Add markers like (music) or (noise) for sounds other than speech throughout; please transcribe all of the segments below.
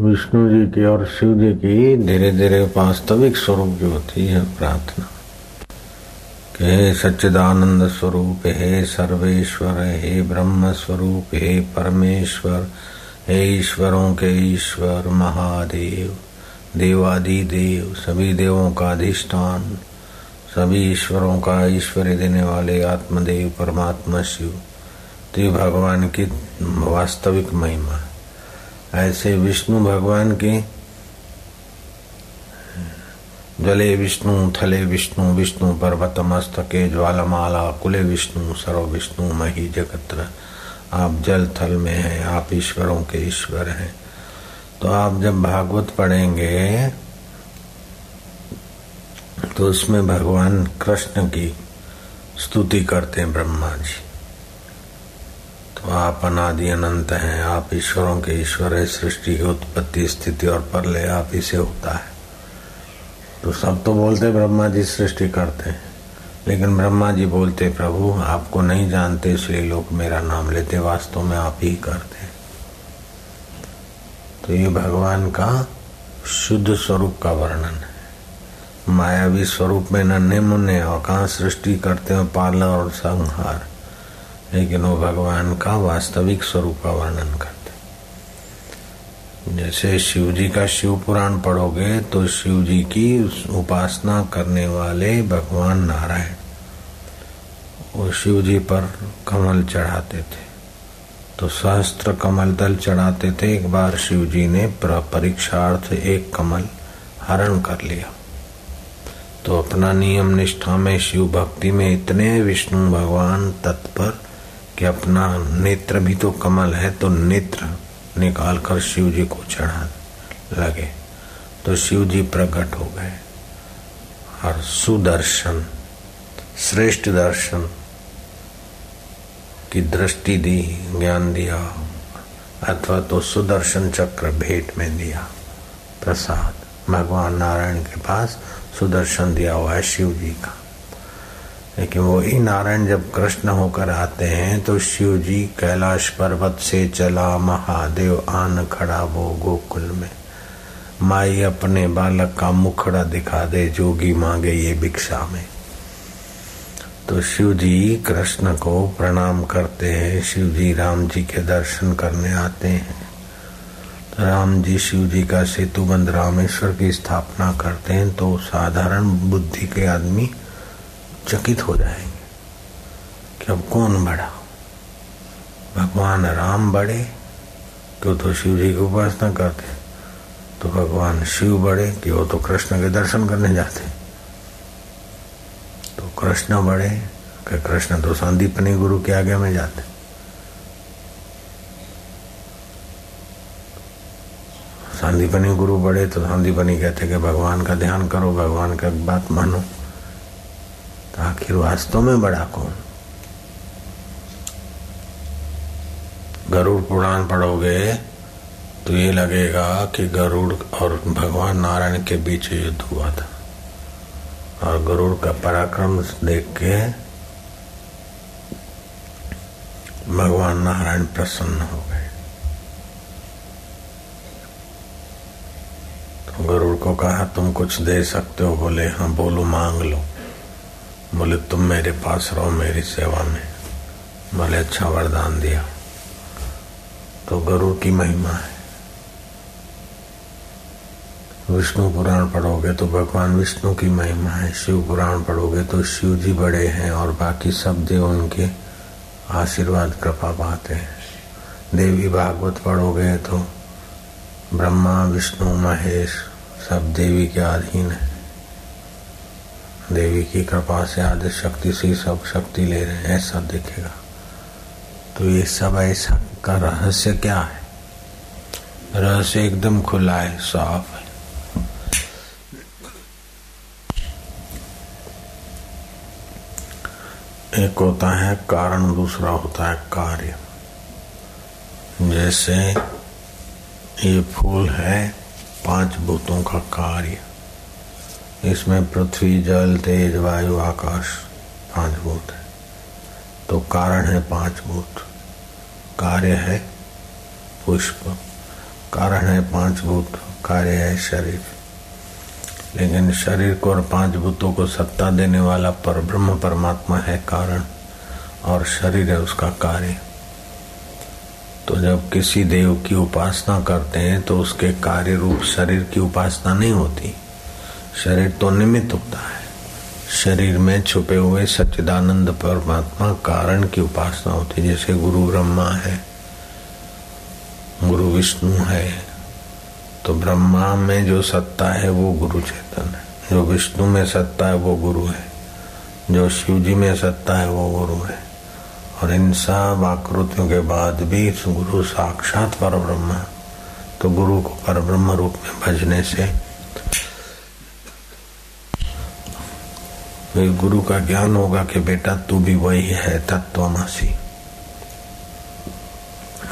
विष्णु जी की और शिव जी की धीरे धीरे वास्तविक स्वरूप जो होती है प्रार्थना। कि हे सच्चिदानंद स्वरूप हे सर्वेश्वर, हे ब्रह्म स्वरूप, हे परमेश्वर, हे ईश्वरों के ईश्वर, महादेव देवादि देव सभी देवों का अधिष्ठान, सभी ईश्वरों का ईश्वरी देने वाले आत्मदेव, परमात्मा शिव तो भगवान की वास्तविक महिमा ऐसे विष्णु भगवान के जले विष्णु, थले विष्णु विष्णु पर्वत मस्तके, ज्वालमाला, कुले विष्णु, सर्व विष्णु, मही जगत्र। आप जल थल में हैं, आप ईश्वरों के ईश्वर हैं। तो आप जब भागवत पढ़ेंगे तो उसमें भगवान कृष्ण की स्तुति करते हैं ब्रह्मा जी। आप अनादि अनंत हैं। आप ईश्वरों के ईश्वर है। सृष्टि की उत्पत्ति, स्थिति और परलय आप ही से होता है। तो सब तो बोलते ब्रह्मा जी सृष्टि करते हैं। लेकिन ब्रह्मा जी बोलते, प्रभु, आपको नहीं जानते, इसलिए लोग मेरा नाम लेते। वास्तव में आप ही करते तो ये भगवान का शुद्ध स्वरूप का वर्णन है। मायावी स्वरूप में नन्हे मुन्ने और कहा सृष्टि करते हैं, पालन और संहार। लेकिन वो भगवान का वास्तविक स्वरूप का वर्णन करते जैसे शिव जी का शिव पुराण पढ़ोगे तो शिव जी की उपासना करने वाले भगवान नारायण, वो शिव जी पर कमल चढ़ाते थे। तो सहस्त्र कमल दल चढ़ाते थे, एक बार शिव जी ने परीक्षार्थ एक कमल हरण कर लिया। तो अपना नियम निष्ठा में शिव भक्ति में इतने विष्णु भगवान तत्पर कि अपना नेत्र भी तो कमल है तो नेत्र निकाल कर शिव जी को चढ़ा लगे। तो शिव जी प्रकट हो गए। और सुदर्शन, श्रेष्ठ दर्शन की दृष्टि दी, ज्ञान दिया, अथवा तो सुदर्शन चक्र भेंट में दिया प्रसाद। भगवान नारायण के पास सुदर्शन दिया हुआ है शिव जी का। लेकिन वही नारायण जब कृष्ण होकर आते हैं तो शिव जी कैलाश पर्वत से चला महादेव आन खड़ा वो गोकुल में। माई अपने बालक का मुखड़ा दिखा दे, जोगी मांगे ये भिक्षा में। तो शिव जी कृष्ण को प्रणाम करते हैं शिव जी राम जी के दर्शन करने आते हैं। तो राम जी शिव जी का सेतु बंद रामेश्वर की स्थापना करते हैं तो साधारण बुद्धि के आदमी चकित हो जाएँगे कि अब कौन बड़ा? भगवान राम बड़े क्यों तो शिव जी की उपासना करते तो भगवान शिव बड़े कि वो तो कृष्ण के दर्शन करने जाते। तो कृष्ण बड़े कि कृष्ण तो संदीपनी गुरु के आगे में जाते। संदीपनी गुरु बड़े तो संदीपनी कहते कि भगवान का ध्यान करो, भगवान का बात मानो। तो आखिर वास्तव में बड़ा कौन? गरुड़ पुराण पढ़ोगे तो ये लगेगा कि गरुड़ और भगवान नारायण के बीच युद्ध हुआ था। और गरुड़ का पराक्रम देख के भगवान नारायण प्रसन्न हो गए। तो गरुड़ को कहा, तुम कुछ दे सकते हो? बोले हाँ बोलो, मांग लो। बोले, तुम मेरे पास रहो, मेरी सेवा में। बोले अच्छा वरदान दिया। तो गरुड़ की महिमा है। विष्णु पुराण पढ़ोगे तो भगवान विष्णु की महिमा है, शिव पुराण पढ़ोगे तो शिव जी बड़े हैं और बाकी सब देव उनके आशीर्वाद, कृपा पाते हैं। देवी भागवत पढ़ोगे तो ब्रह्मा, विष्णु, महेश सब देवी के अधीन है। देवी की कृपा से आदि शक्ति से सब शक्ति ले रहे हैं, ऐसा दिखेगा। तो ये सब ऐसा का रहस्य क्या है? रहस्य एकदम खुला है, साफ़ है। एक होता है कारण, दूसरा होता है कार्य। जैसे ये फूल है, पाँच भूतों का कार्य। इसमें पृथ्वी, जल, तेज, वायु, आकाश पाँच भूत है। तो कारण है पाँच भूत। कार्य है पुष्प। कारण है पाँच भूत। कार्य है शरीर। लेकिन शरीर को और पाँच भूतों को सत्ता देने वाला पर ब्रह्म परमात्मा है कारण, और शरीर है उसका कार्य। तो जब किसी देव की उपासना करते हैं तो उसके कार्य रूप शरीर की उपासना नहीं होती। शरीर तो निमित्त होता है। शरीर में छुपे हुए सच्चिदानंद परमात्मा कारण की उपासना होती है। जैसे गुरु ब्रह्मा है, गुरु विष्णु है तो ब्रह्मा में जो सत्ता है वो गुरु चेतन है। जो विष्णु में सत्ता है वो गुरु है। जो शिव जी में सत्ता है वो गुरु है। और इन सब आकृतियों के बाद भी गुरु साक्षात पर ब्रह्म तो गुरु को पर ब्रह्म रूप में भजने से गुरु का ज्ञान होगा कि बेटा तू भी वही है तत्वमासी।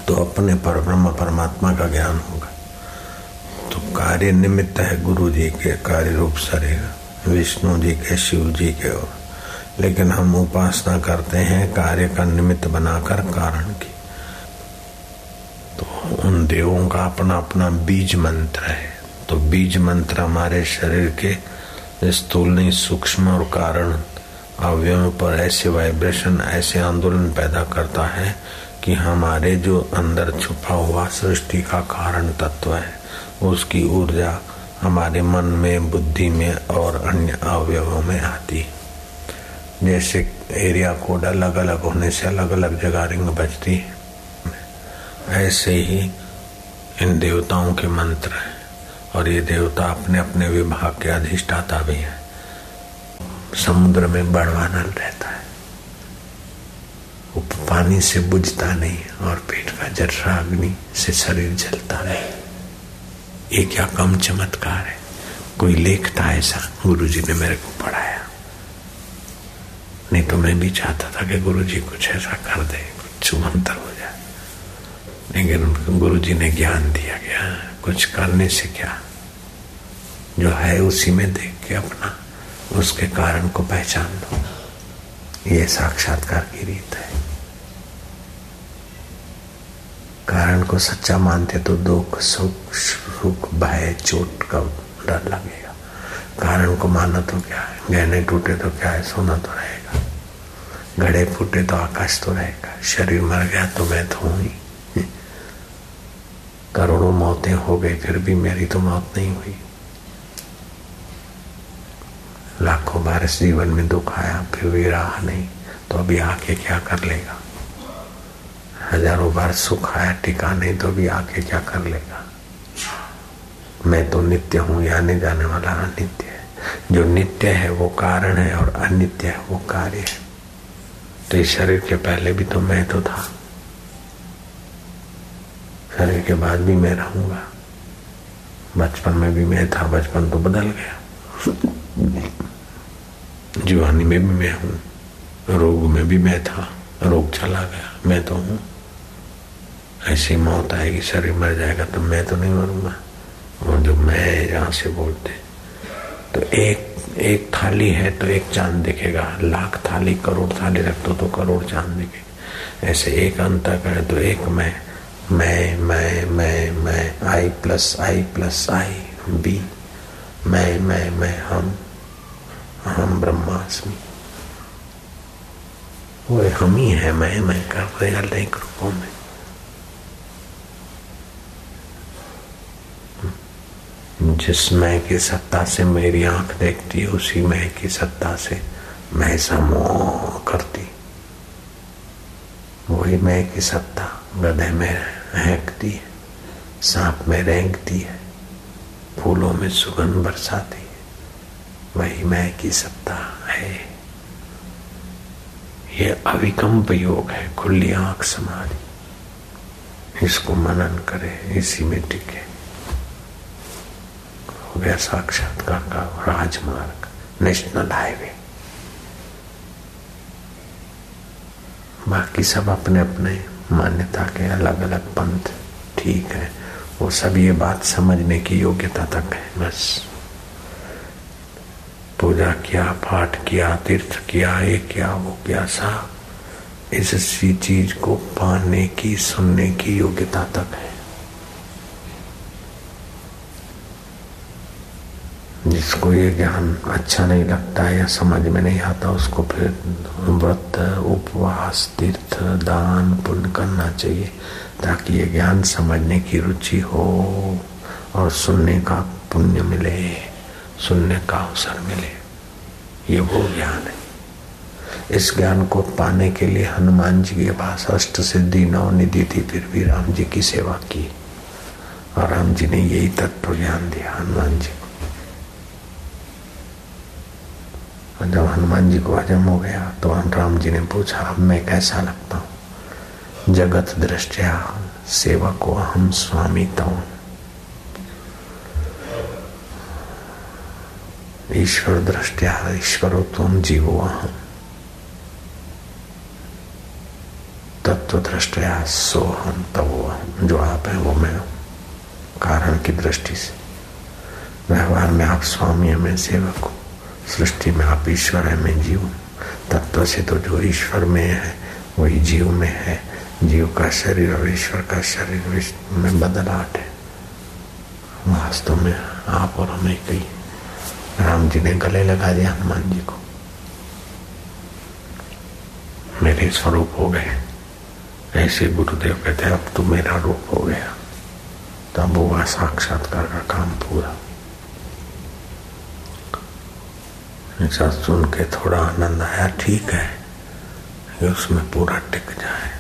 तो अपने पर ब्रह्म परमात्मा का ज्ञान होगा। तो कार्य निमित्त है गुरु जी के कार्य रूप शरीर विष्णु जी के, शिव जी के और। लेकिन हम उपासना करते हैं कार्य का निमित्त बनाकर कारण की। तो उन देवों का अपना अपना बीज मंत्र है। तो बीज मंत्र हमारे शरीर के स्थूल नहीं, सूक्ष्म और कारण अवयवों पर ऐसे वाइब्रेशन ऐसे आंदोलन पैदा करता है कि हमारे जो अंदर छुपा हुआ सृष्टि का कारण तत्व है, उसकी ऊर्जा हमारे मन में, बुद्धि में और अन्य अवयवों में आती। जैसे एरिया कोड अलग अलग होने से अलग अलग जगह रिंग बजती है। ऐसे ही इन देवताओं के मंत्र हैं। और ये देवता अपने अपने विभाग के अधिष्ठाता भी हैं। समुद्र में बड़वा नल रहता है। वो पानी से बुझता नहीं और पेट का जर्रा अग्नि से शरीर जलता नहीं। ये क्या कम चमत्कार है? कोई लेखता ऐसा? गुरु जी ने मेरे को पढ़ाया। नहीं तो मैं भी चाहता था कि गुरु जी कुछ ऐसा कर दे, कुछ मंत्र हो जाए। लेकिन उनको गुरु जी ने ज्ञान दिया गया कुछ करने से क्या? जो है उसी में देख के अपना, उसके कारण को पहचान दो ये साक्षात्कार की रीत है। कारण को सच्चा मानते तो दुख, सुख सुख, भय, चोट का डर लगेगा। कारण को माना तो क्या है? गहने टूटे तो क्या है? सोना तो रहेगा। घड़े फूटे तो आकाश तो रहेगा। शरीर मर गया तो मैं तो हूँ ही। करोड़ों मौतें हो गई, फिर भी मेरी तो मौत नहीं हुई। लाखों बार इस जीवन में दुख आया, फिर भी राह नहीं तो अभी आके क्या कर लेगा? हज़ारों बार सुख आया, टिका नहीं तो अभी आके क्या कर लेगा? मैं तो नित्य हूँ या नहीं जाने वाला अनित्य है। जो नित्य है, वो कारण है, और अनित्य है, वो कार्य है। तो इस शरीर के पहले भी तो मैं तो था। शरीर के बाद भी मैं रहूँगा। बचपन में भी मैं था, बचपन तो बदल गया। (laughs) जीवानी में भी मैं हूँ, रोग में भी मैं था, रोग चला गया, मैं तो हूँ। ऐसी मौत आएगी, शरीर मर जाएगा तो मैं तो नहीं मरूँगा। और जो मैं यहाँ से बोलते तो एक एक थाली है तो एक चाँद दिखेगा, लाख थाली, करोड़ थाली रख दो तो करोड़ चाँद दिखेगा। ऐसे एक अंत करे तो एक मैं मैं मैं मैं मैं I plus I plus I B मैं मैं मैं, हम हम ब्रह्मास्मि। वो हम ही है, मैं मैं, कर रहे अनेक रूपों में। जिस मैं की सत्ता से मेरी आँख देखती, उसी मैं की सत्ता से मैं समोह करती। वही मैं की सत्ता गधे में हैंकती है, सांप में रेंगती है, फूलों में सुगंध बरसाती है। वही मैं की सत्ता है। ये अविकम्प योग है, खुली आँख समाधि। इसको मनन करे, इसी में टिके। हो गया साक्षात्कार का राजमार्ग, नेशनल हाईवे। बाकी सब अपने अपने मान्यता के अलग अलग पंथ, ठीक है। वो सब ये बात समझने की योग्यता तक है, बस। पूजा किया, पाठ किया, तीर्थ किया, ये किया, वो किया, सा इसी चीज़ को पाने की, सुनने की योग्यता तक है। जिसको ये ज्ञान अच्छा नहीं लगता है या समझ में नहीं आता, उसको फिर व्रत, उपवास, तीर्थ, दान, पुण्य करना चाहिए, ताकि ये ज्ञान समझने की रुचि हो और सुनने का पुण्य मिले, सुनने का अवसर मिले। ये वो ज्ञान है। इस ज्ञान को पाने के लिए हनुमान जी के पास अष्ट सिद्धि, नौ निधि थी, फिर भी राम जी की सेवा की। और राम जी ने यही तत्व ज्ञान दिया हनुमान जी को और जब हनुमान जी को हजम हो गया तो राम जी ने पूछा, अब मैं कैसा लगता हूँ? जगत दृष्टिया सेवा को हम स्वामी तो ईश्वर दृष्टिया ईश्वरो तुम जीवो अहम। तत्व दृष्टिया सो हम तवो हम जो आप है, वो मैं कारण की दृष्टि से। व्यवहार में आप स्वामी है मैं सेवक हूँ। सृष्टि में आप ईश्वर है, मैं जीव तत्व से तो जो ईश्वर में है, वही जीव में है। जीव का शरीर और ईश्वर का शरीर में बदलाहट है। वास्तव में आप और हमें कही, राम जी ने गले लगा दिया हनुमान जी को। मेरे स्वरूप हो गए। ऐसे गुरुदेव कहते अब तो मेरा रूप हो गया। तब हुआ साक्षात्कार का काम पूरा। ऐसा सुन के थोड़ा आनंद आया ठीक है उसमें पूरा टिक जाए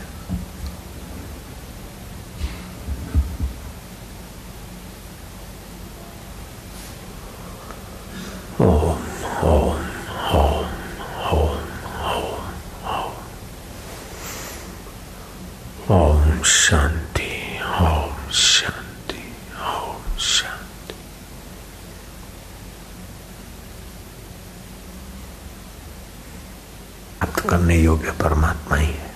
करने योग्य परमात्मा ही है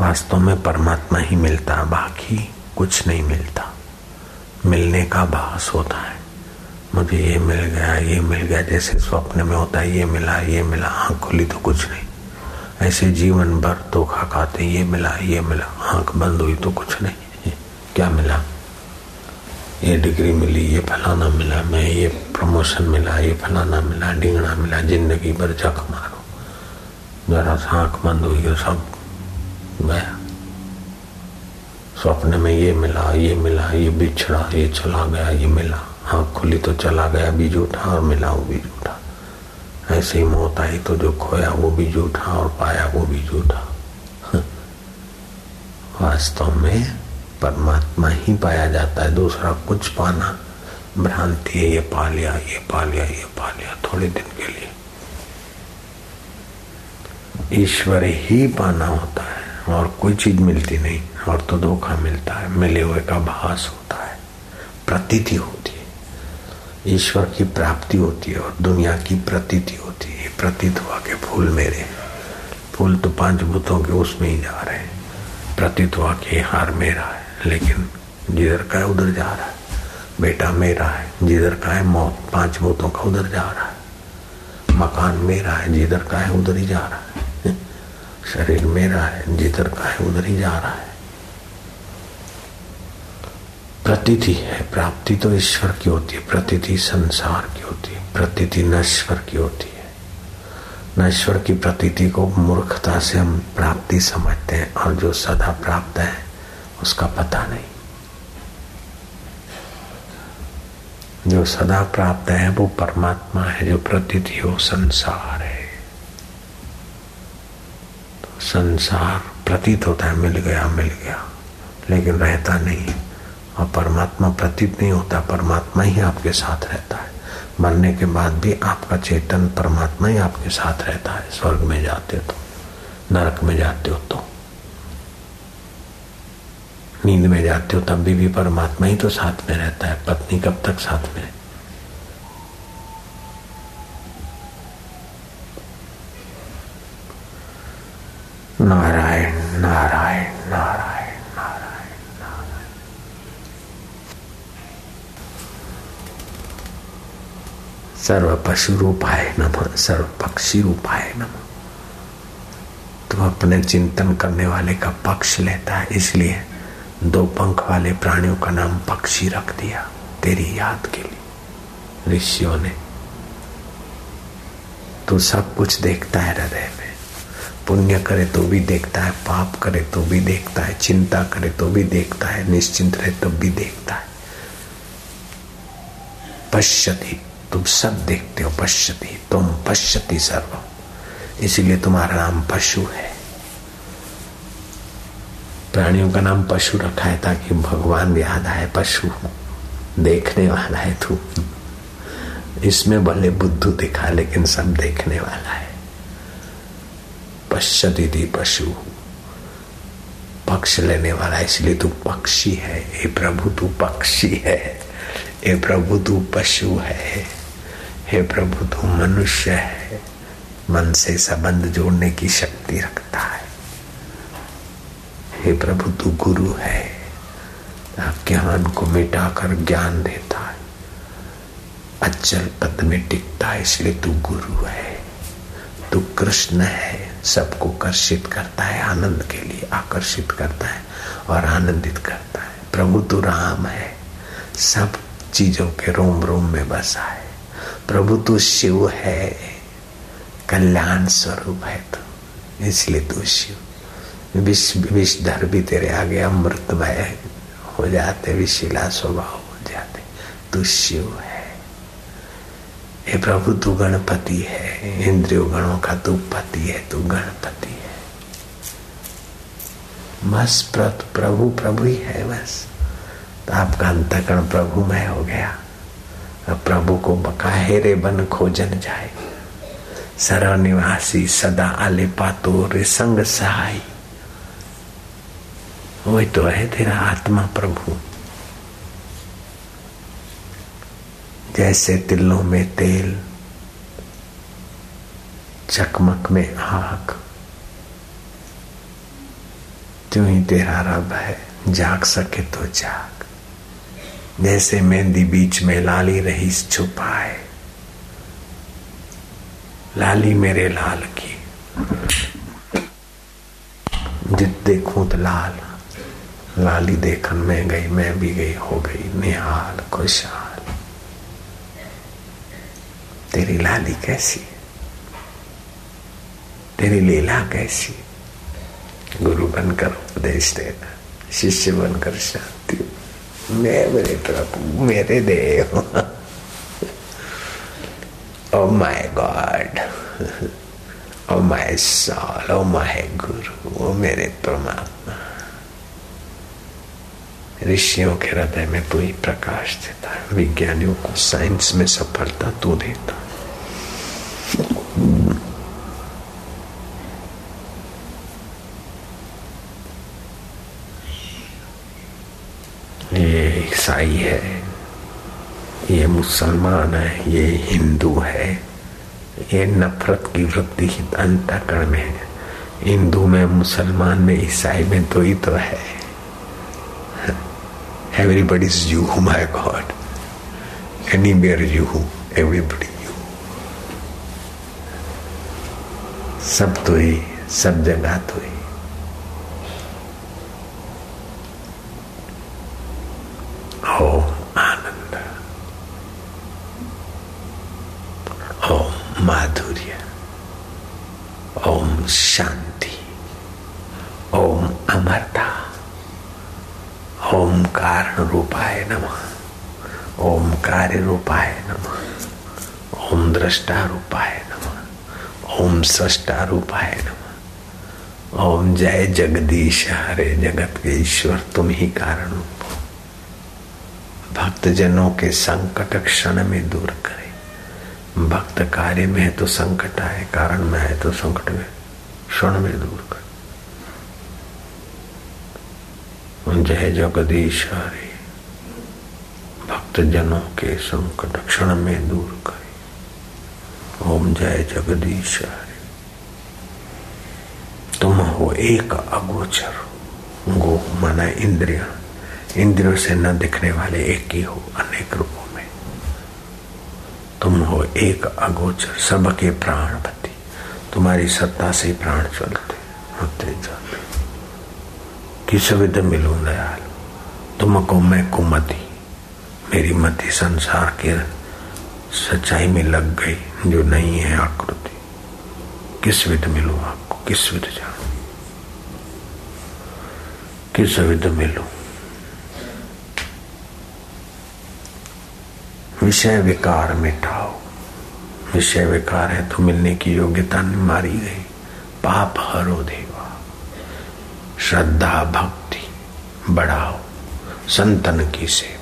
वास्तव में परमात्मा ही मिलता, बाकी कुछ नहीं मिलता। मिलने का भास होता है। मुझे ये मिल गया, ये मिल गया, जैसे स्वप्न में होता है, ये मिला ये मिला, आँख खुली तो कुछ नहीं। ऐसे जीवन भर धोखा खाते, ये मिला ये मिला, आँख बंद हुई तो कुछ नहीं। क्या मिला? ये डिग्री मिली, ये फलाना मिला, मैं ये प्रमोशन मिला, ये फलाना मिला डिंगना मिला, ज़िंदगी भर जख मारो जरा सा आँख बंद हुई सब गया। स्वप्न में ये मिला ये मिला, ये बिछड़ा, ये चला गया, ये मिला। आँख खुली तो चला गया भी जूठा और मिला वो भी जूठा ऐसे ही मौत आई तो जो खोया वो भी जूठा और पाया वो भी जूठा (laughs) वास्तव में परमात्मा ही पाया जाता है, दूसरा कुछ पाना। भ्रांति है, ये पा लिया, ये पा लिया, ये पा लिया, थोड़े दिन के लिए। ईश्वर ही पाना होता है और कोई चीज़ मिलती नहीं। और तो धोखा मिलता है, मिले हुए का भास होता है। प्रतीति होती है। ईश्वर की प्राप्ति होती है और दुनिया की प्रतीति होती है। प्रतीत हुआ के फूल मेरे फूल तो पाँच भूतों के उसमें ही जा रहे हैं। प्रतीत हुआ के हार मेरा है, लेकिन जिधर का है, उधर जा रहा है। बेटा मेरा है, जिधर का है, मौत पाँच भूतों का उधर जा रहा है। मकान मेरा है, जिधर का है, उधर ही जा रहा है। शरीर मेरा है, जिधर का है, उधर ही जा रहा है। प्रतीति है। प्राप्ति तो ईश्वर की होती है प्रतिथि संसार की होती है, प्रतीति नश्वर की होती है। नश्वर की प्रतीति को मूर्खता से हम प्राप्ति समझते हैं और जो सदा प्राप्त है, उसका पता नहीं। जो सदा प्राप्त है, वो परमात्मा है, जो प्रतीति हो, संसार है। तो संसार प्रतीत होता है, मिल गया मिल गया, लेकिन रहता नहीं और परमात्मा प्रतीत नहीं होता परमात्मा ही आपके साथ रहता है। मरने के बाद भी आपका चेतन परमात्मा ही आपके साथ रहता है। स्वर्ग में जाते हो तो नरक में जाते हो तो। नींद में जाते हो तब भी, भी परमात्मा ही तो साथ में रहता है। पत्नी कब तक साथ में नारायण नारायण नारायण नारायण सर्व पशु रूपाय नम सर्व पक्षी रूपाय नम। तो अपने चिंतन करने वाले का पक्ष लेता है, इसलिए दो पंख वाले प्राणियों का नाम पक्षी रख दिया, तेरी याद के लिए। ऋषियों ने तू सब कुछ देखता है हृदय में। पुण्य करे तो भी देखता है, पाप करे तो भी देखता है, चिंता करे तो भी देखता है, निश्चिंत रहे तो भी देखता है। पश्यति। तुम सब देखते हो, पश्यति, तुम पश्यति सर्व। इसीलिए तुम्हारा नाम पशु है। प्राणियों का नाम पशु रखा है ताकि भगवान याद आए, पशु देखने वाला है तू। इसमें भले बुद्धू दिखा, लेकिन सब देखने वाला है। पश्चति थी पशु पक्ष लेने वाला, इसलिए तू पक्षी है। हे प्रभु, तू पक्षी है। हे प्रभु, तू पशु है। हे प्रभु, तू मनुष्य है। मन से संबंध जोड़ने की शक्ति रखता है। हे प्रभु, तू गुरु है। ज्ञान को मिटाकर ज्ञान देता है। अचल पद में टिकता है, इसलिए तू गुरु है। तू कृष्ण है। सबको कर्षित करता है, आनंद के लिए आकर्षित करता है और आनंदित करता है। प्रभु, तू राम है। सब चीज़ों के रोम रोम में बसा है। प्रभु तू शिव है, कल्याण स्वरूप है तू, इसलिए तू शिव। विष विषधर भी तेरे आगे अमृतमय हो जाते विशिला स्वभाव हो जाते, तू शिव है। हे प्रभु, तू गणपति है, इंद्रियों गणों का तू पति है, तू गणपति है। बस प्रभु प्रभु ही है बस। तो आपका अंतकरण प्रभुमय हो गया। अब प्रभु को बकाहेरे बन खोजन जाए। सर निवासी सदा आले पातो रे संग सहाय। वही तो है तेरा आत्मा प्रभु। जैसे तिलों में तेल, चकमक में आग, त्यों ही तेरा रब है, जाग सके तो जाग। जैसे मेहंदी बीच में लाली रही छुपाए। लाली मेरे लाल की। जित देखूँ तो लाल, लाली देखन में गई, मैं भी गई, हो गई निहाल खुशहाल। तेरी लाली कैसी? तेरी लीला कैसी? गुरु बनकर उपदेश देना, शिष्य बनकर शांति मेरे प्रभु मेरे देव ओ my God oh my soul oh my guru ओ मेरे परमात्मा ऋषियों के हृदय में तू ही प्रकाश देता है विज्ञानियों को साइंस में सफलता तू देता ये ईसाई है। ये मुसलमान है, ये हिंदू है। ये नफरत की वृत्ति अंतकरण में है। हिंदू में, मुसलमान में, ईसाई में तो ही तो है। Everybody is you my God anywhere you everybody you सब तो ही, सब जगह तो ही ओम आनंद ओम माधुर्य ओम शांति ओम अमरता ओम कारण रूपाय नमः ओम कार्य रूपाय नमः ओम दृष्टा रूपाय नमः ओम सृष्टा रूपाय नमः। ओम जय जगदीश, हरे जगत के ईश्वर, तुम ही कारण रूप भक्त जनों के संकट क्षण में दूर करे। भक्त कार्य में है तो संकट आए, कारण में है तो संकट में, क्षण में दूर कर। जय जगदीश, हरे। भक्त जनों के संकट क्षण में दूर करे। ओम जय जगदीश, हरे। हो एक अगोचर गो माना इंद्रिया। इंद्रियों से न दिखने वाले एक ही हो अनेक रूपों में। तुम हो एक अगोचर, सबके प्राणपति तुम्हारी सत्ता से प्राण चलते, होते जाते। किस विध मिलू दयाल? तुमको मैं कुमति। मेरी मति संसार के सच्चाई में लग गई, जो नहीं है आकृति। किस विध मिलू आपको? किस विध जान किस विध मिलू विषय विकार मिटाओ विषय विकार है तो मिलने की योग्यता मारी गई। पाप हरो देवा। श्रद्धा भक्ति बढ़ाओ। संतन की से